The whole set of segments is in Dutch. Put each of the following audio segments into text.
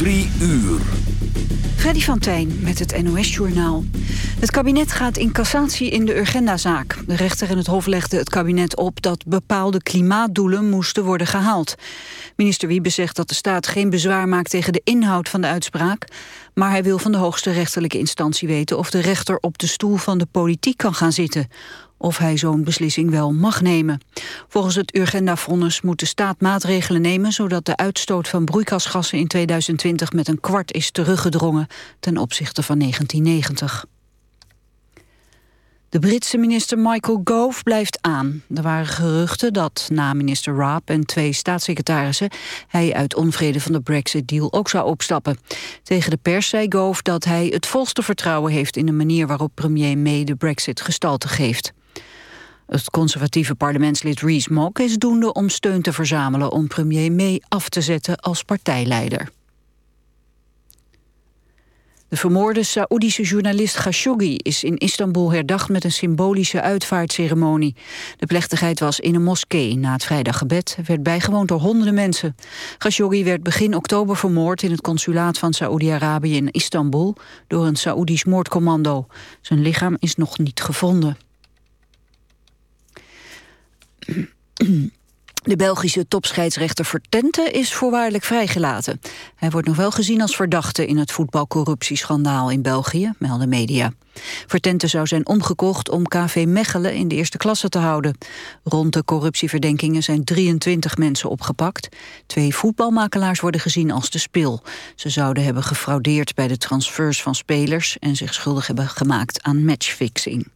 Drie uur. Freddy van Tijn met het NOS-journaal. Het kabinet gaat in cassatie in de Urgenda-zaak. De rechter in het Hof legde het kabinet op dat bepaalde klimaatdoelen moesten worden gehaald. Minister Wiebe zegt dat de staat geen bezwaar maakt tegen de inhoud van de uitspraak. Maar hij wil van de hoogste rechterlijke instantie weten of de rechter op de stoel van de politiek kan gaan zitten of hij zo'n beslissing wel mag nemen. Volgens het Urgenda-vonnis moet de staat maatregelen nemen... zodat de uitstoot van broeikasgassen in 2020 met een kwart is teruggedrongen... ten opzichte van 1990. De Britse minister Michael Gove blijft aan. Er waren geruchten dat na minister Raab en twee staatssecretarissen... hij uit onvrede van de Brexit-deal ook zou opstappen. Tegen de pers zei Gove dat hij het volste vertrouwen heeft... in de manier waarop premier May de Brexit gestalte geeft. Het conservatieve parlementslid Rees Mogg is doende om steun te verzamelen om premier May af te zetten als partijleider. De vermoorde Saoedische journalist Khashoggi is in Istanbul herdacht met een symbolische uitvaartceremonie. De plechtigheid was in een moskee. Na het vrijdaggebed werd bijgewoond door honderden mensen. Khashoggi werd begin oktober vermoord in het consulaat van Saoedi-Arabië in Istanbul door een Saoedisch moordcommando. Zijn lichaam is nog niet gevonden. De Belgische topscheidsrechter Vertente is voorwaardelijk vrijgelaten. Hij wordt nog wel gezien als verdachte in het voetbalcorruptieschandaal in België, melden media. Vertente zou zijn omgekocht om KV Mechelen in de eerste klasse te houden. Rond de corruptieverdenkingen zijn 23 mensen opgepakt. Twee voetbalmakelaars worden gezien als de spil. Ze zouden hebben gefraudeerd bij de transfers van spelers... en zich schuldig hebben gemaakt aan matchfixing.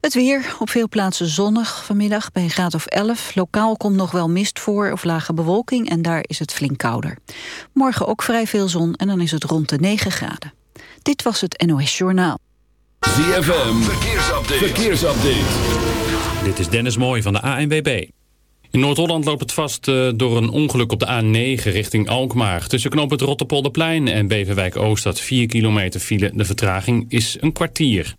Het weer, op veel plaatsen zonnig vanmiddag bij een graad of 11. Lokaal komt nog wel mist voor of lage bewolking en daar is het flink kouder. Morgen ook vrij veel zon en dan is het rond de 9 graden. Dit was het NOS Journaal. ZFM, verkeersupdate. verkeersupdate. Dit is Dennis Mooij van de ANWB. In Noord-Holland loopt het vast uh, door een ongeluk op de A9 richting Alkmaar. Tussen knoop het Rotterpolderplein en Beverwijk Oost staat 4 kilometer file. De vertraging is een kwartier.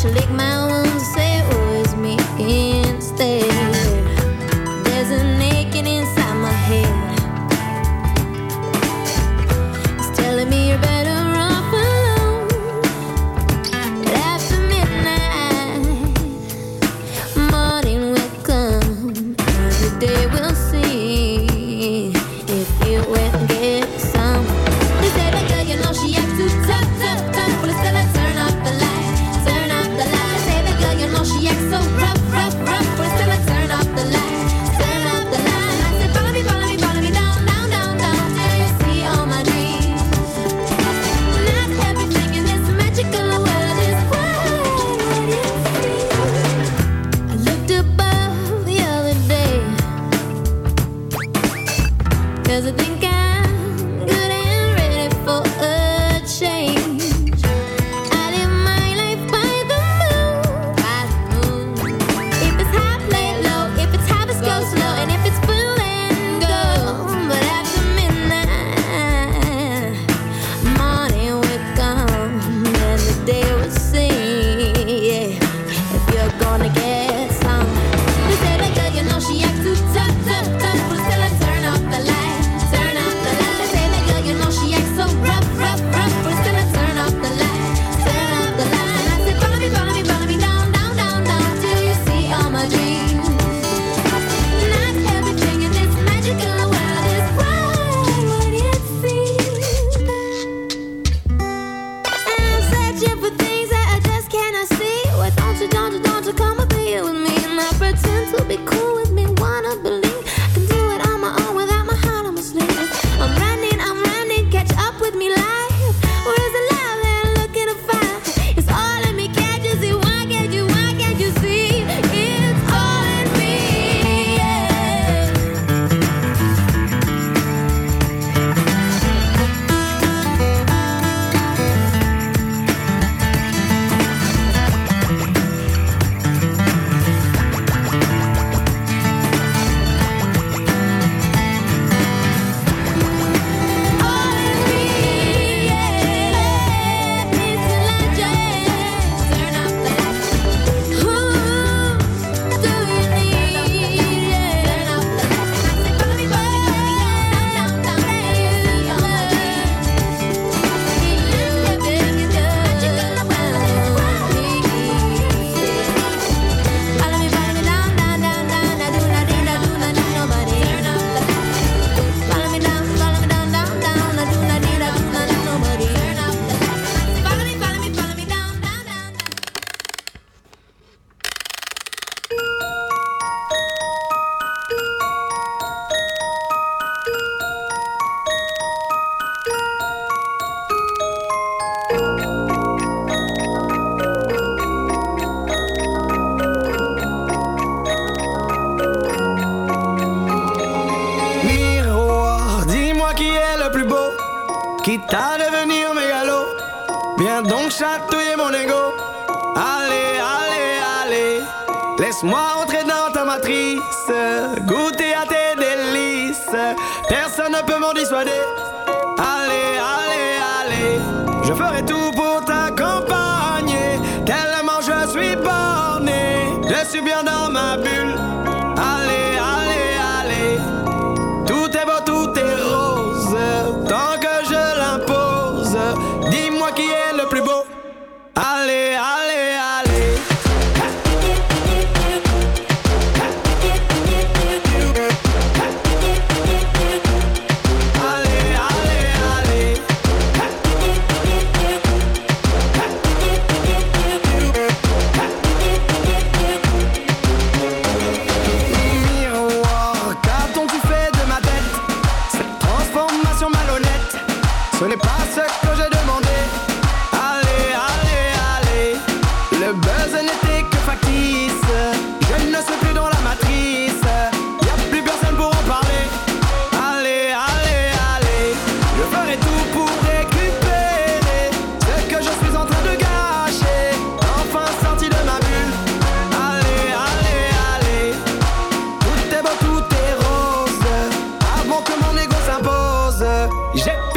should lick my wounds peu m'en dissuader 你。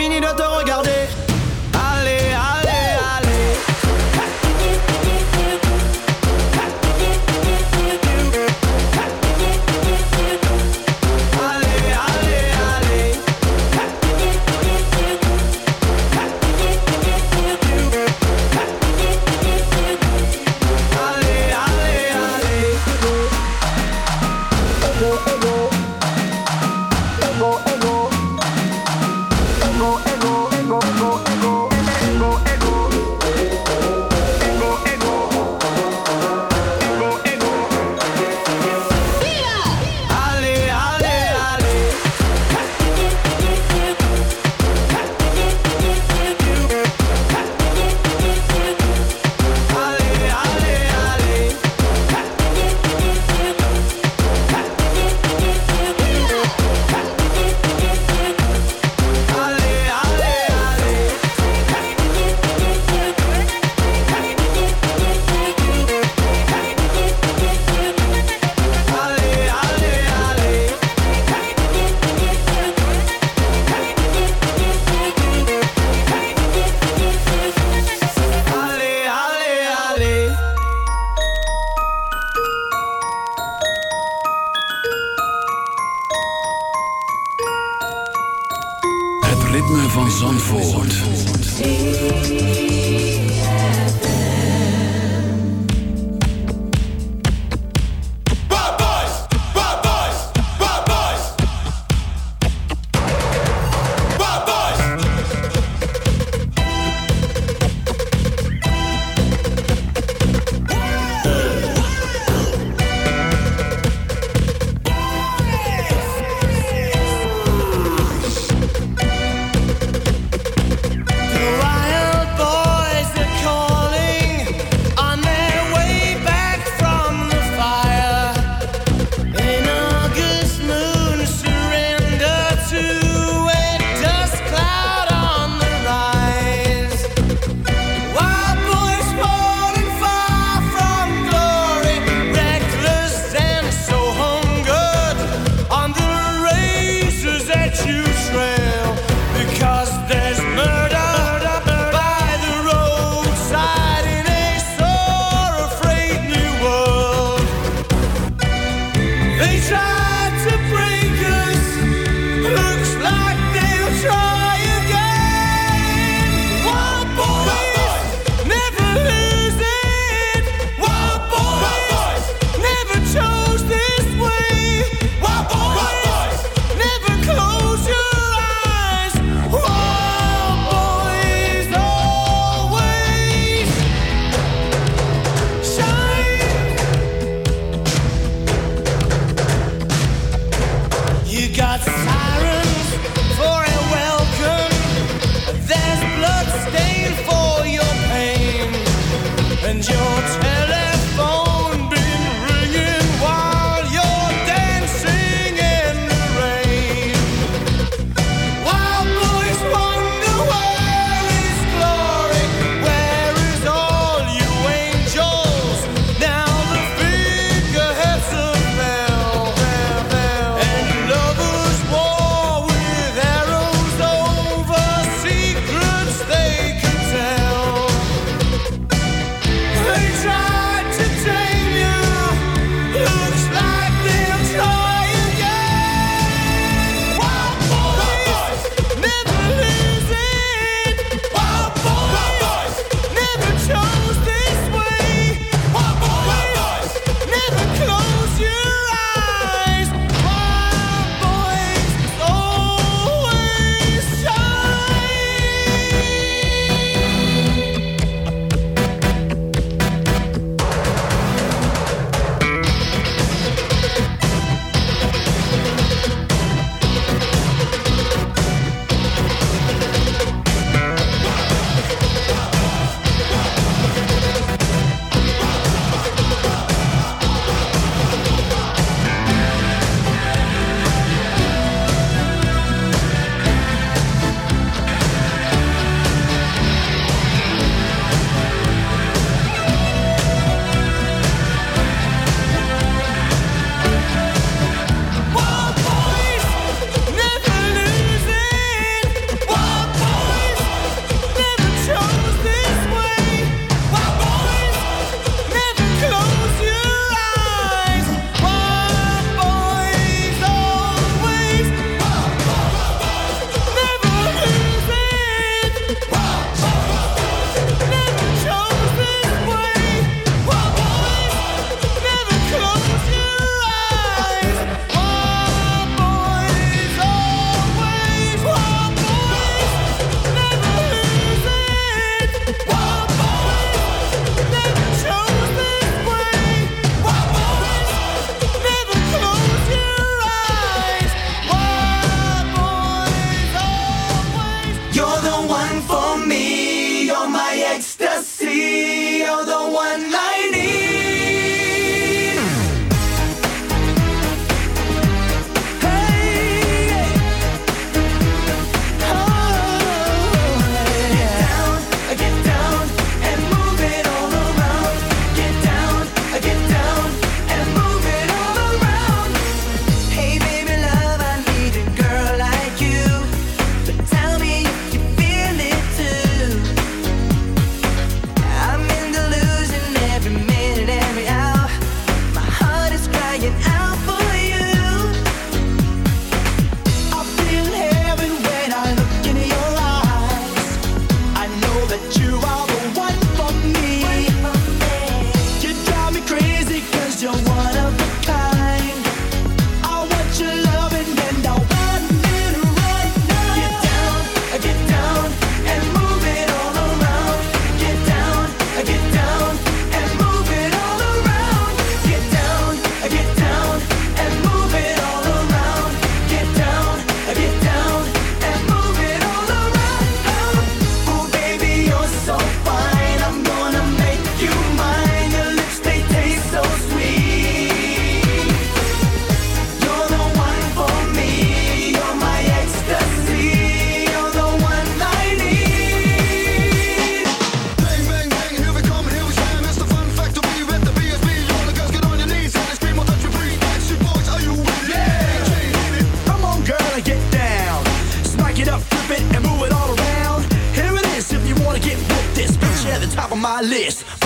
List.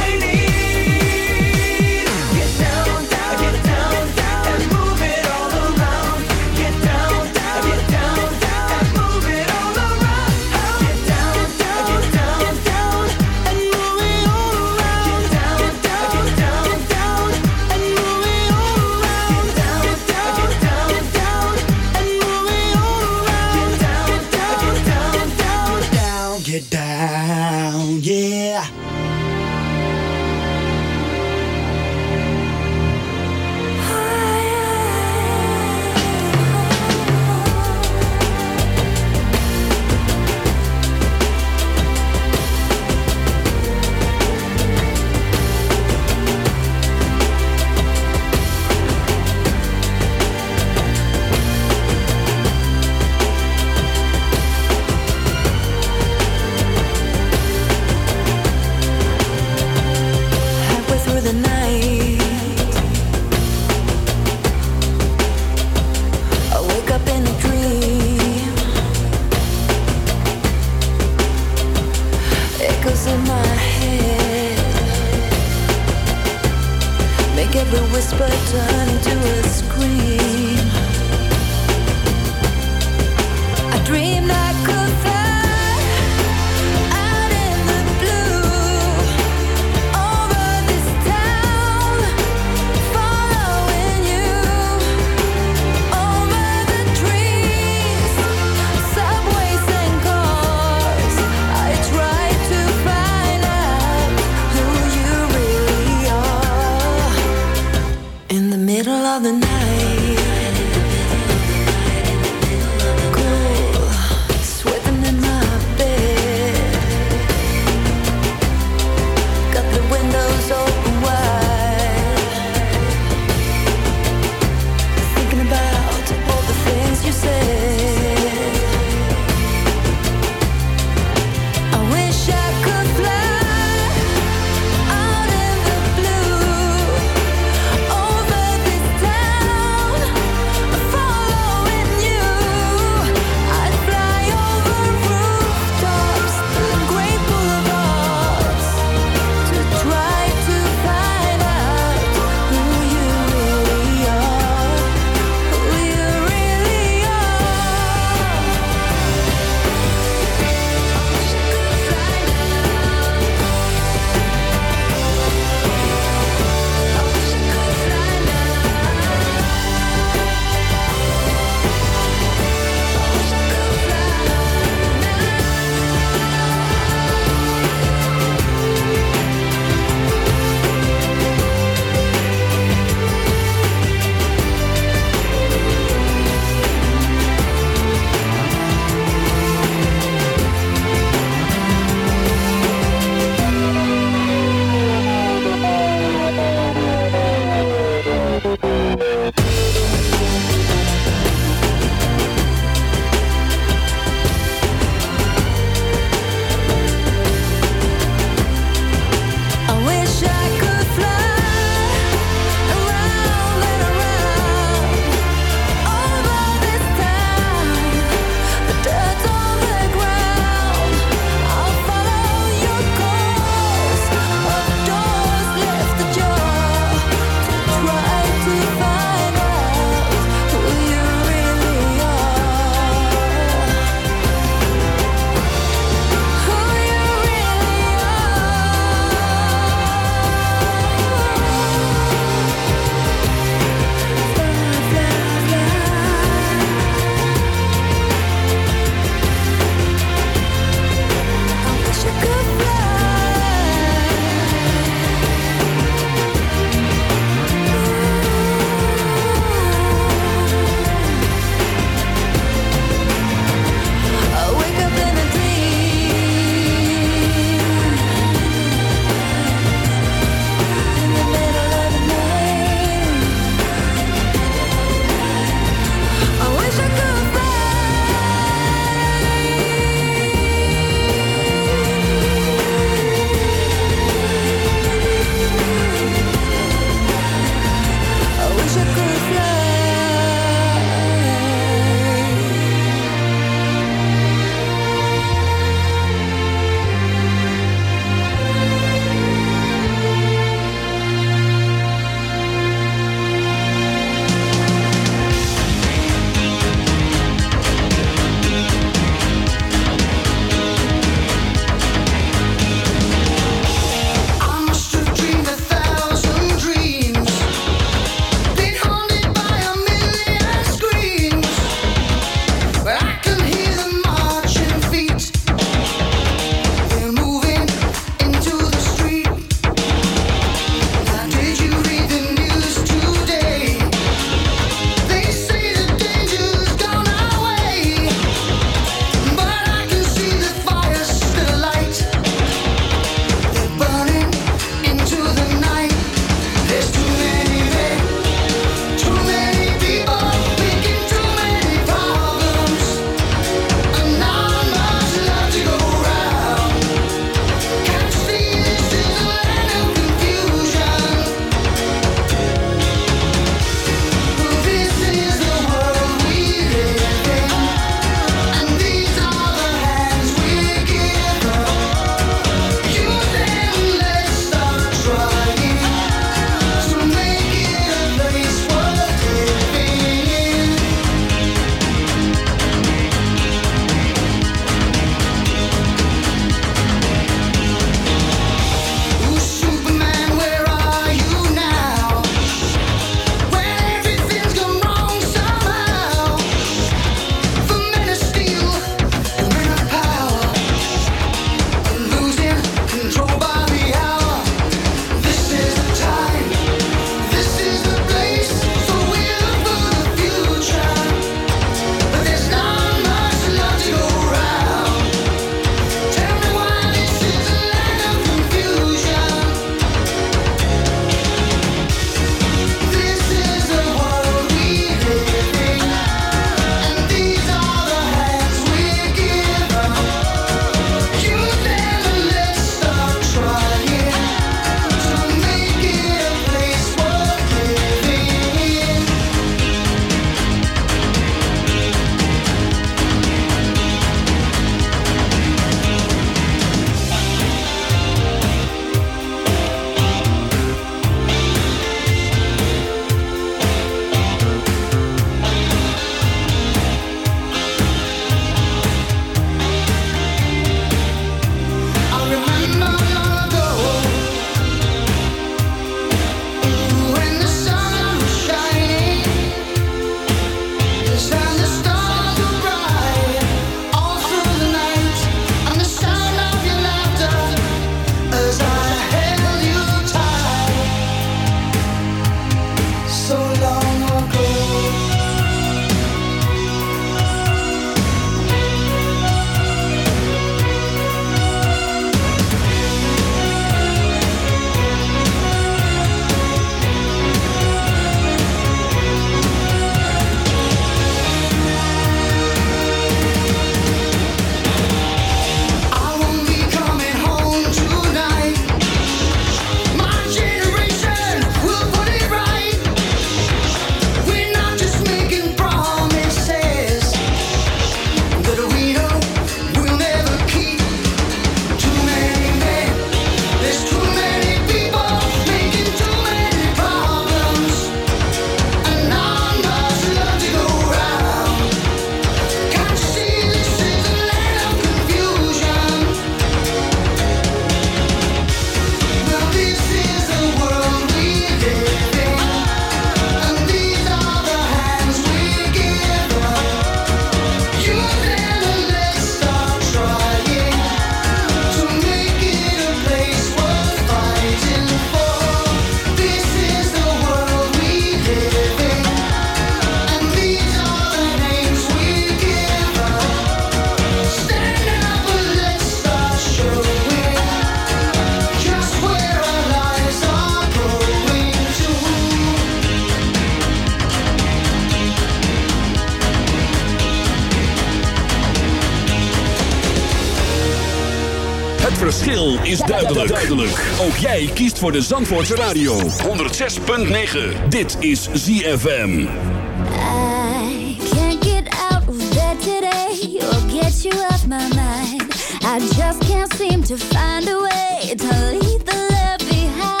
verschil is duidelijk. duidelijk. Ook jij kiest voor de Zandvoortse Radio. 106.9. Dit is ZFM. I can't get out of bed today. Or get you off my mind. I just can't seem to find a way to leave the love behind.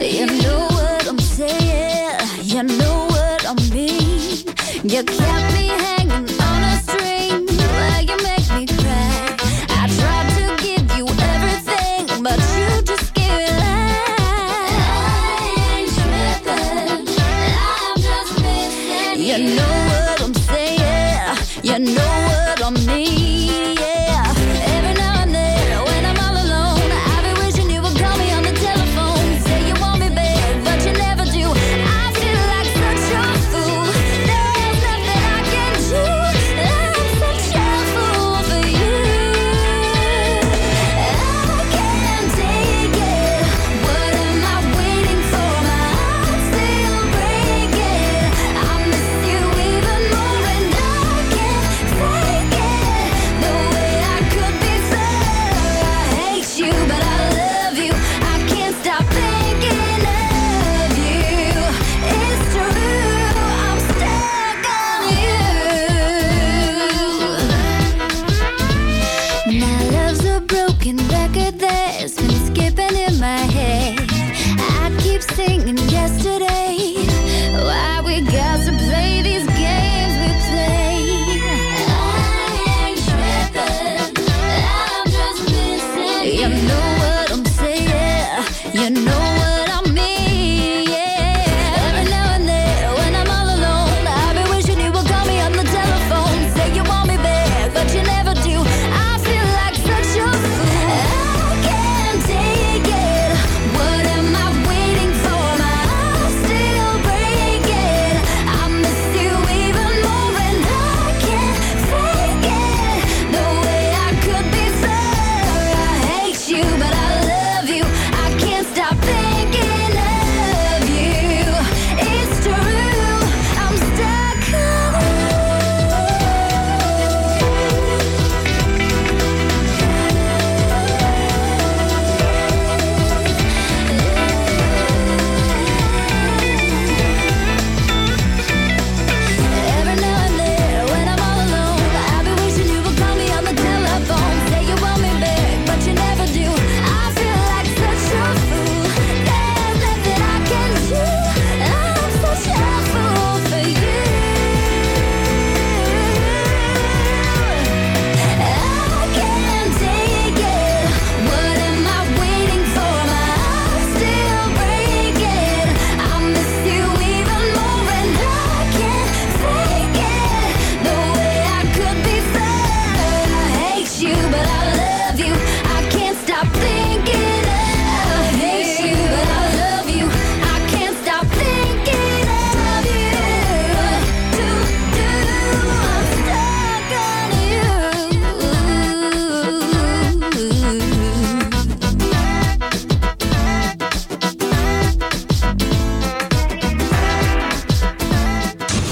You know what I'm saying, you know what I mean You can't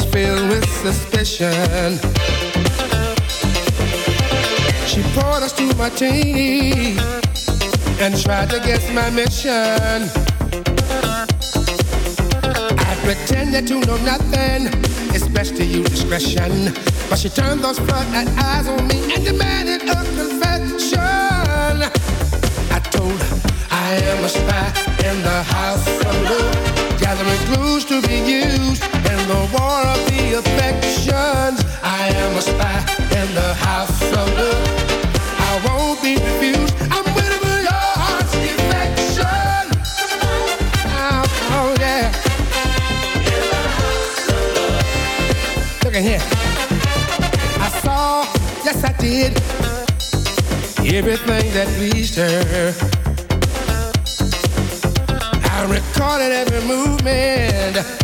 Was filled with suspicion. She poured us to my martini and tried to guess my mission. I pretended to know nothing. It's best to use discretion. But she turned those floodlight eyes on me and demanded a confession. I told her I am a spy in the house of love, gathering clues to be used in the war of the affections. I am a spy in the house of love. I won't be refused. I'm waiting for your heart's. Oh, yeah. Look at here. I saw, yes I did, everything that pleased her. I recorded every movement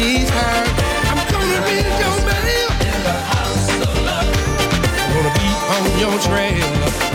knees. I'm gonna be your man. Gonna be on your trail.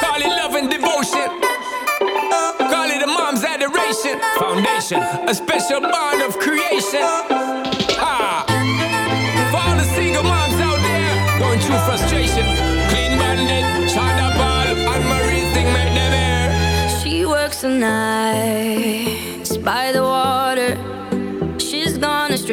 Call it love and devotion. Call it mom's adoration. Foundation, a special bond of creation. For all the single moms out there going through frustration. Clean and Marie them. She works the nights by the water